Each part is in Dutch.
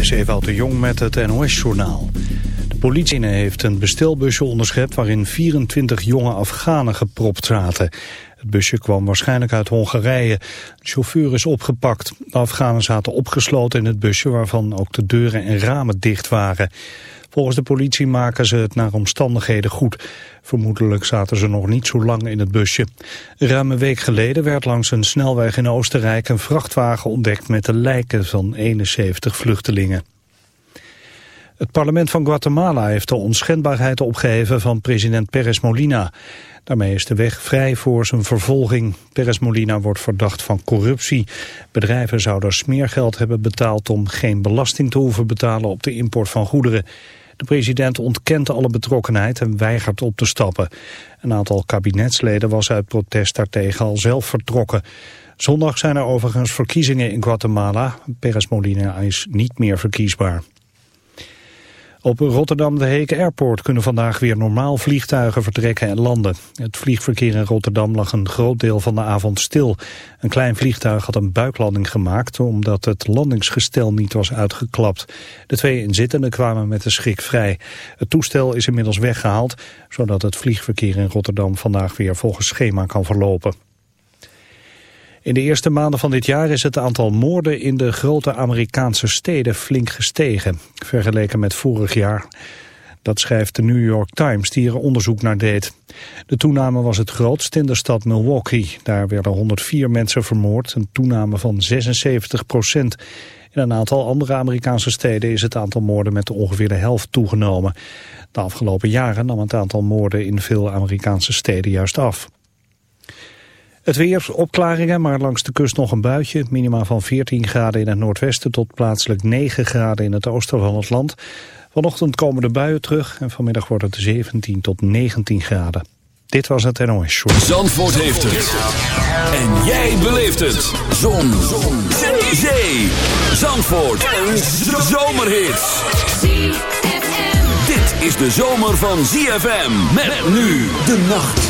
is de Jong met het NOS-journaal. De politie heeft een bestelbusje onderschept waarin 24 jonge Afghanen gepropt zaten. Het busje kwam waarschijnlijk uit Hongarije. De chauffeur is opgepakt. De Afghanen zaten opgesloten in het busje waarvan ook de deuren en ramen dicht waren. Volgens de politie maken ze het naar omstandigheden goed. Vermoedelijk zaten ze nog niet zo lang in het busje. Ruim een week geleden werd langs een snelweg in Oostenrijk een vrachtwagen ontdekt met de lijken van 71 vluchtelingen. Het parlement van Guatemala heeft de onschendbaarheid opgeheven van president Perez Molina. Daarmee is de weg vrij voor zijn vervolging. Perez Molina wordt verdacht van corruptie. Bedrijven zouden smeergeld hebben betaald om geen belasting te hoeven betalen op de import van goederen. De president ontkent alle betrokkenheid en weigert op te stappen. Een aantal kabinetsleden was uit protest daartegen al zelf vertrokken. Zondag zijn er overigens verkiezingen in Guatemala. Perez Molina is niet meer verkiesbaar. Op Rotterdam de Heek Airport kunnen vandaag weer normaal vliegtuigen vertrekken en landen. Het vliegverkeer in Rotterdam lag een groot deel van de avond stil. Een klein vliegtuig had een buiklanding gemaakt omdat het landingsgestel niet was uitgeklapt. De twee inzittenden kwamen met de schrik vrij. Het toestel is inmiddels weggehaald, zodat het vliegverkeer in Rotterdam vandaag weer volgens schema kan verlopen. In de eerste maanden van dit jaar is het aantal moorden in de grote Amerikaanse steden flink gestegen. Vergeleken met vorig jaar. Dat schrijft de New York Times die er onderzoek naar deed. De toename was het grootst in de stad Milwaukee. Daar werden 104 mensen vermoord, een toename van 76 procent. In een aantal andere Amerikaanse steden is het aantal moorden met ongeveer de helft toegenomen. De afgelopen jaren nam het aantal moorden in veel Amerikaanse steden juist af. Het weer, opklaringen, maar langs de kust nog een buitje. Minima van 14 graden in het noordwesten tot plaatselijk 9 graden in het oosten van het land. Vanochtend komen de buien terug en vanmiddag wordt het 17 tot 19 graden. Dit was het NOS Show. Zandvoort heeft het. En jij beleeft het. Zon. Zon. Zee. Zandvoort. Een zomerhit. Dit is de zomer van ZFM. Met nu de nacht.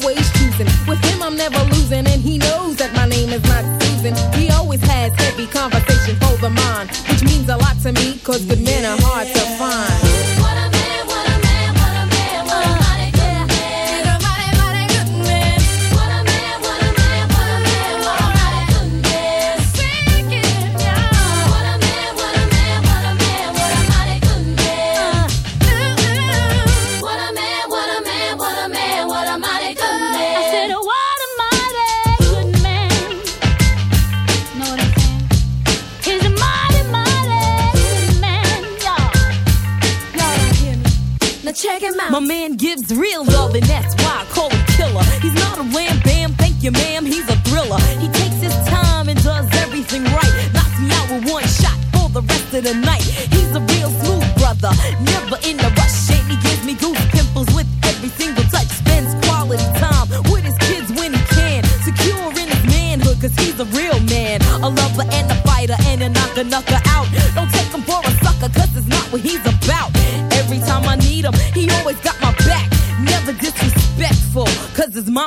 cause good men are gives real love, and that's why I call him killer. He's not a wham bam, thank you, ma'am. He's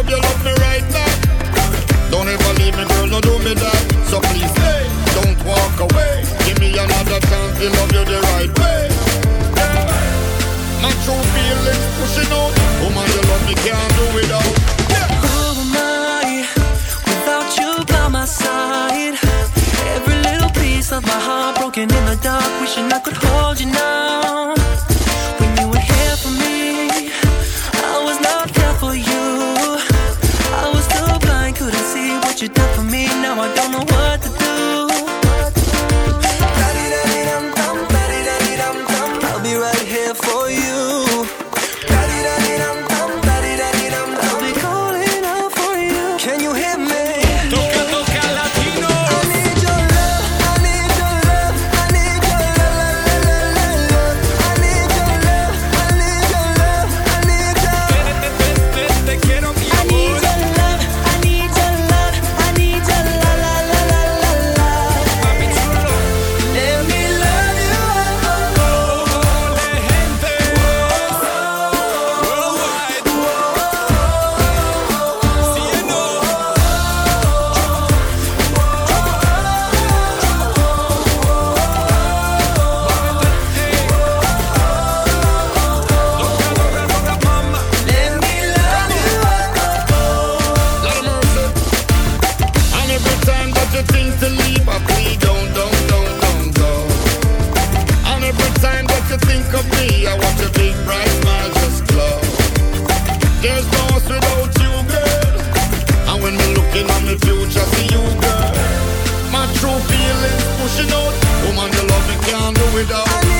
love you, love me right now, Don't ever leave me, girl, no do me that. So please stay, don't walk away. Give me another chance to love you the right way. Yeah. My true feelings pushing out. Woman, you love me, can't do without. Yeah. Who I without you by my side? Every little piece of my heart broken in the dark, wishing I could hold you now Woman, you love me, can't do without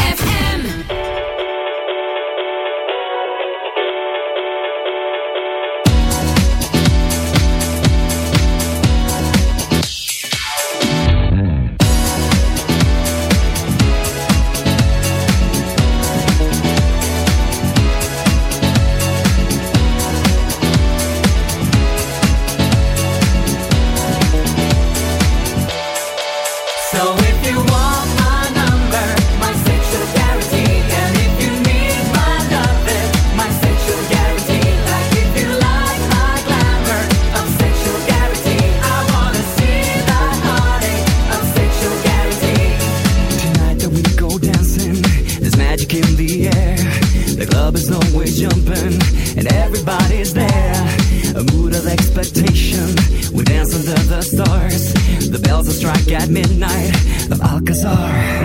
expectation. We dance under the stars. The bells will strike at midnight of Alcazar.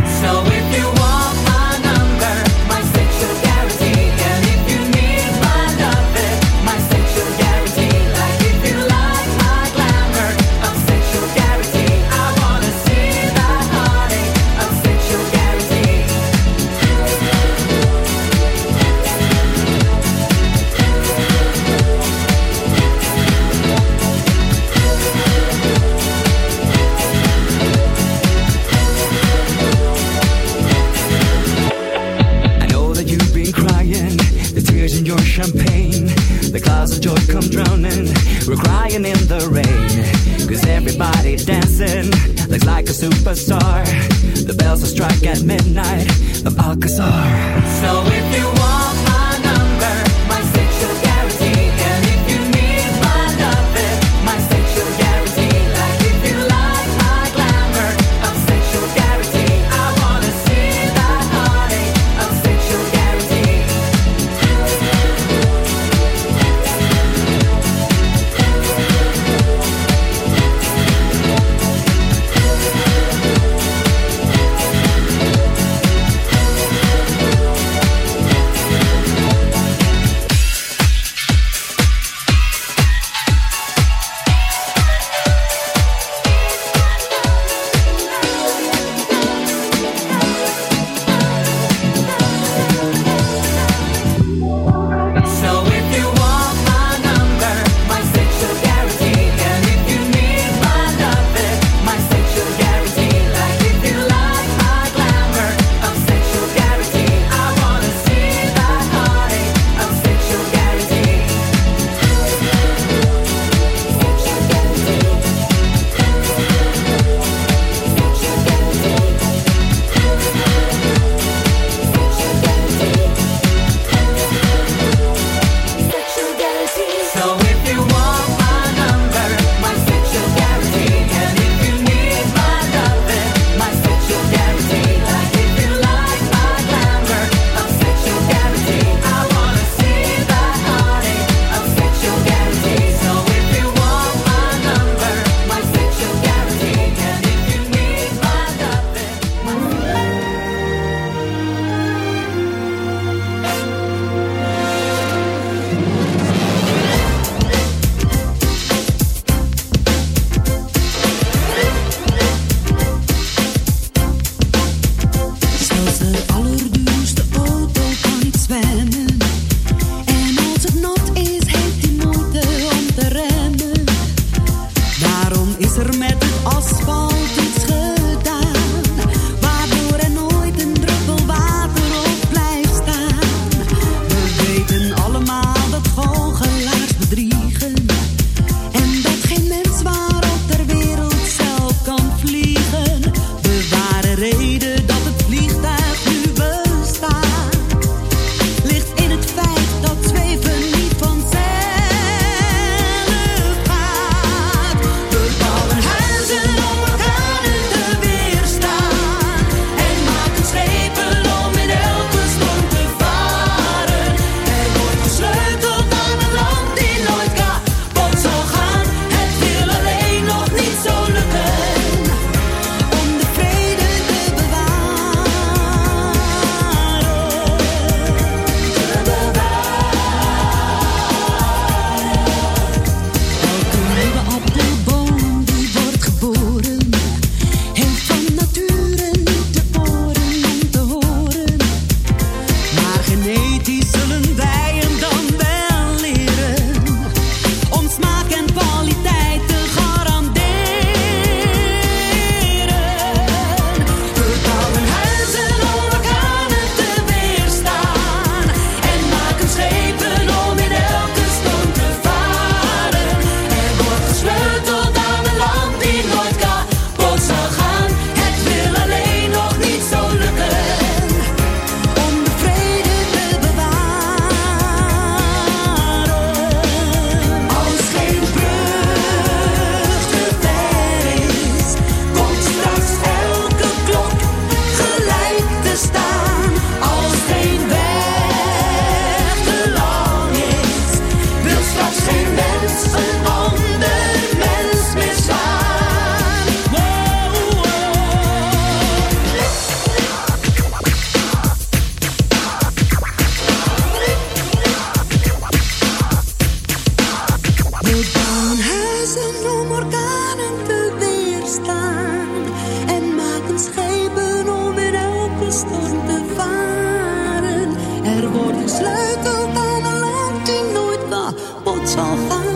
sleutel aan een lamp die nooit was, wat zal gaan.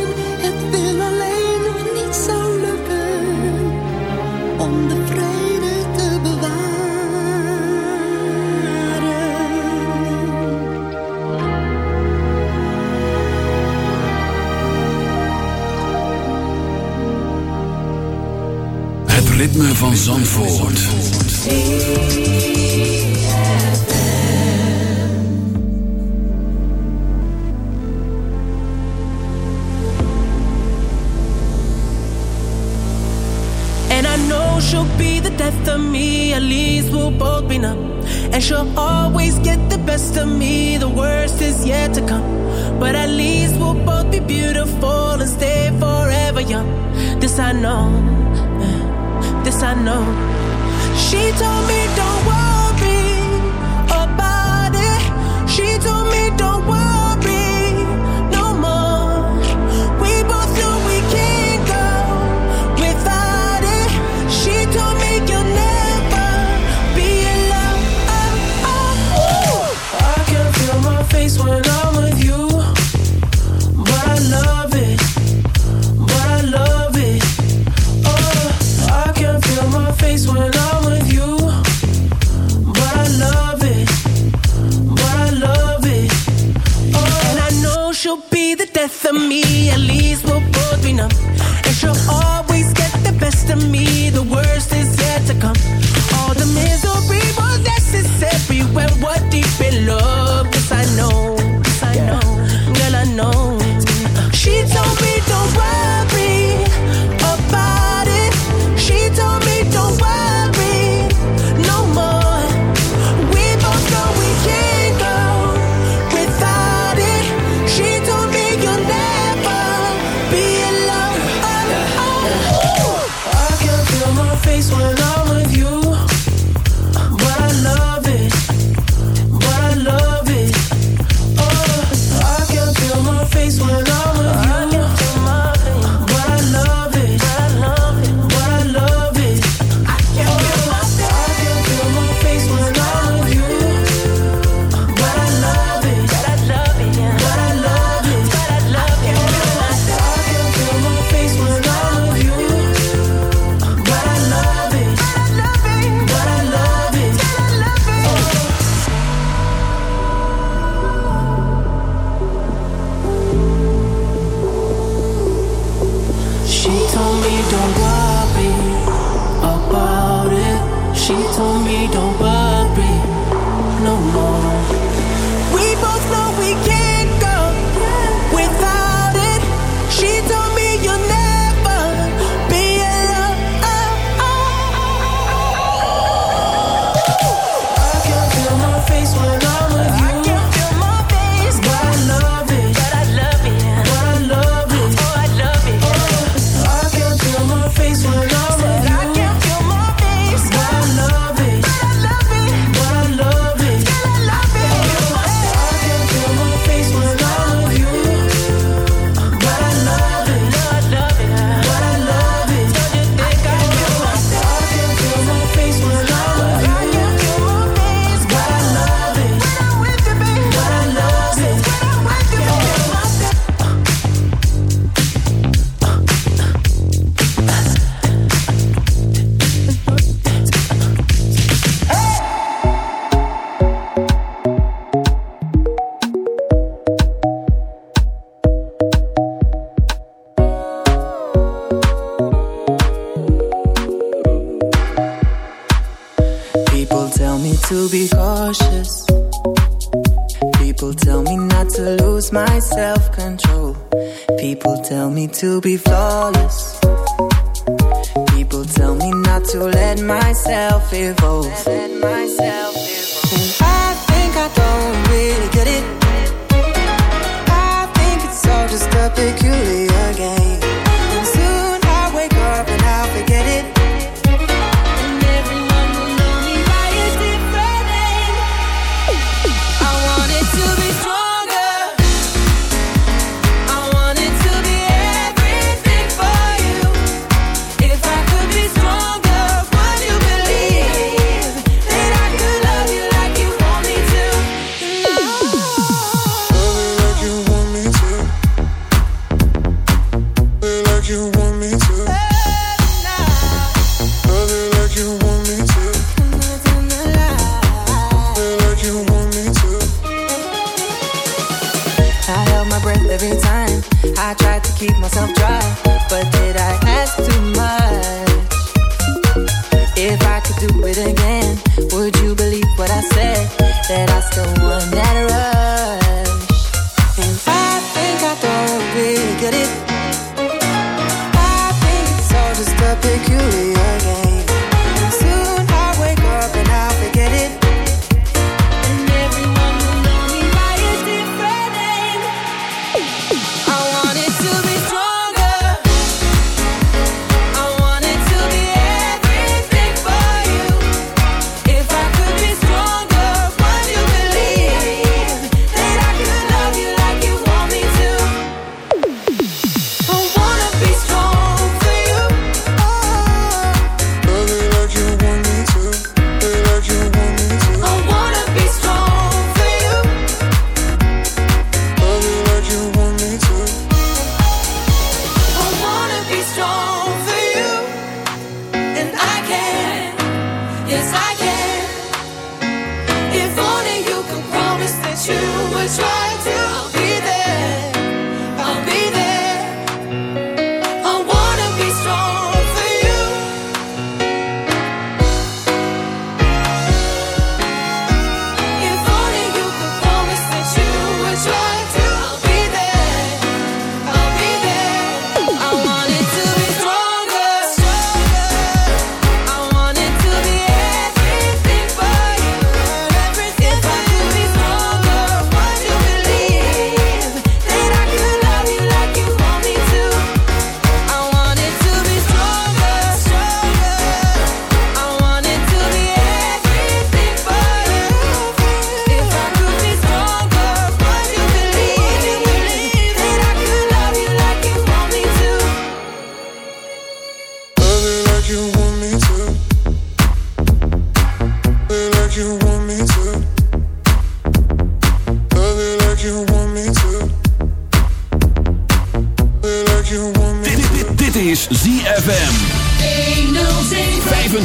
peculiar.